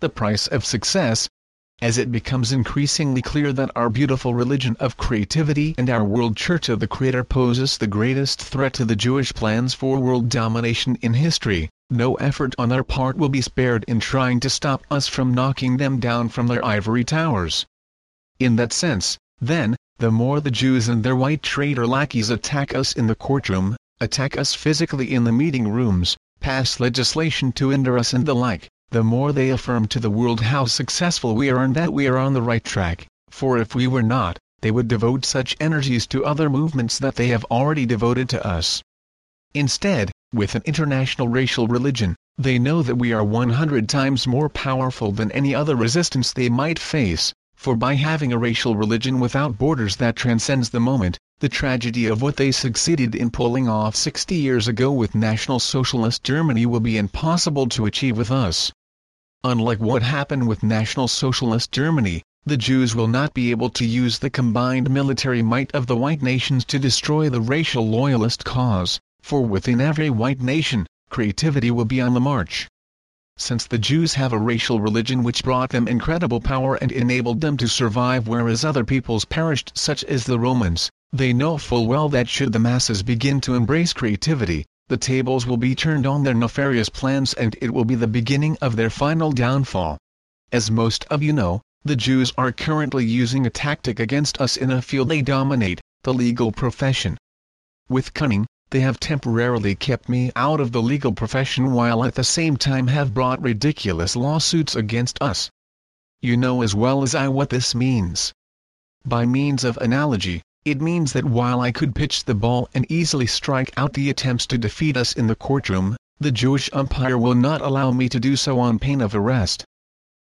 the price of success, as it becomes increasingly clear that our beautiful religion of creativity and our world church of the creator poses the greatest threat to the Jewish plans for world domination in history, no effort on our part will be spared in trying to stop us from knocking them down from their ivory towers. In that sense, then, the more the Jews and their white traitor lackeys attack us in the courtroom, attack us physically in the meeting rooms, pass legislation to hinder us and the like, the more they affirm to the world how successful we are and that we are on the right track, for if we were not, they would devote such energies to other movements that they have already devoted to us. Instead, with an international racial religion, they know that we are 100 times more powerful than any other resistance they might face, for by having a racial religion without borders that transcends the moment, the tragedy of what they succeeded in pulling off 60 years ago with National Socialist Germany will be impossible to achieve with us. Unlike what happened with National Socialist Germany, the Jews will not be able to use the combined military might of the white nations to destroy the racial loyalist cause, for within every white nation, creativity will be on the march. Since the Jews have a racial religion which brought them incredible power and enabled them to survive whereas other peoples perished such as the Romans, they know full well that should the masses begin to embrace creativity, the tables will be turned on their nefarious plans and it will be the beginning of their final downfall. As most of you know, the Jews are currently using a tactic against us in a field they dominate, the legal profession. With cunning, they have temporarily kept me out of the legal profession while at the same time have brought ridiculous lawsuits against us. You know as well as I what this means. By means of analogy, it means that while I could pitch the ball and easily strike out the attempts to defeat us in the courtroom, the Jewish umpire will not allow me to do so on pain of arrest.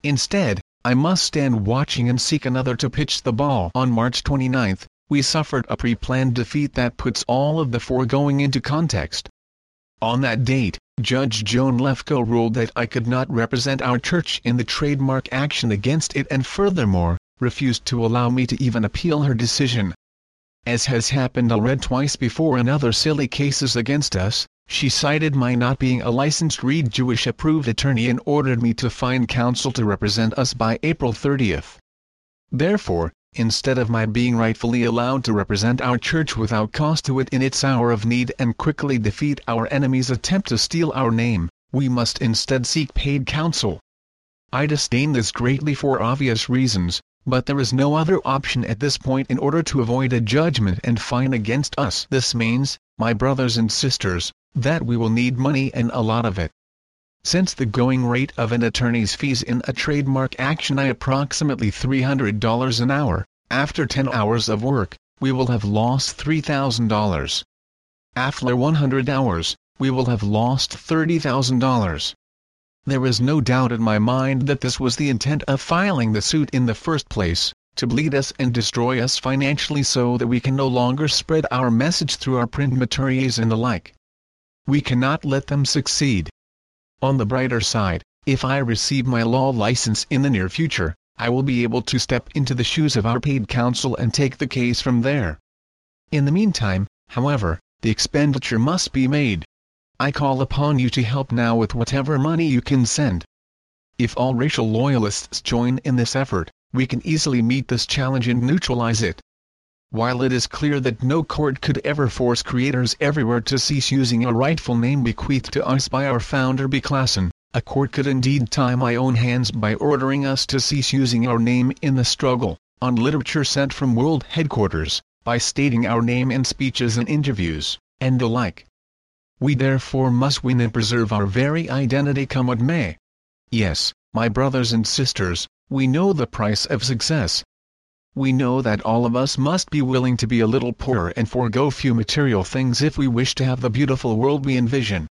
Instead, I must stand watching and seek another to pitch the ball. On March 29, we suffered a pre-planned defeat that puts all of the foregoing into context. On that date, Judge Joan Lefkow ruled that I could not represent our church in the trademark action against it and furthermore, refused to allow me to even appeal her decision. As has happened already twice before in other silly cases against us, she cited my not being a licensed read Jewish approved attorney and ordered me to find counsel to represent us by April 30. Therefore, instead of my being rightfully allowed to represent our church without cost to it in its hour of need and quickly defeat our enemy's attempt to steal our name, we must instead seek paid counsel. I disdain this greatly for obvious reasons, but there is no other option at this point in order to avoid a judgment and fine against us. This means, my brothers and sisters, that we will need money and a lot of it. Since the going rate of an attorney's fees in a trademark action is approximately $300 an hour, after 10 hours of work, we will have lost $3,000. After 100 hours, we will have lost $30,000. There is no doubt in my mind that this was the intent of filing the suit in the first place, to bleed us and destroy us financially so that we can no longer spread our message through our print materials and the like. We cannot let them succeed. On the brighter side, if I receive my law license in the near future, I will be able to step into the shoes of our paid counsel and take the case from there. In the meantime, however, the expenditure must be made. I call upon you to help now with whatever money you can send. If all racial loyalists join in this effort, we can easily meet this challenge and neutralize it. While it is clear that no court could ever force creators everywhere to cease using a rightful name bequeathed to us by our founder B. Klassen, a court could indeed tie my own hands by ordering us to cease using our name in the struggle, on literature sent from world headquarters, by stating our name in speeches and interviews, and the like. We therefore must win and preserve our very identity come what may. Yes, my brothers and sisters, we know the price of success, we know that all of us must be willing to be a little poorer and forego few material things if we wish to have the beautiful world we envision.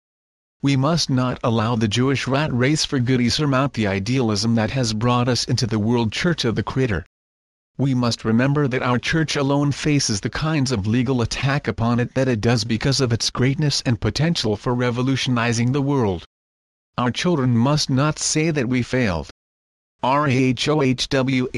We must not allow the Jewish rat race for goody surmount the idealism that has brought us into the world church of the Creator. We must remember that our church alone faces the kinds of legal attack upon it that it does because of its greatness and potential for revolutionizing the world. Our children must not say that we failed. RAHOWA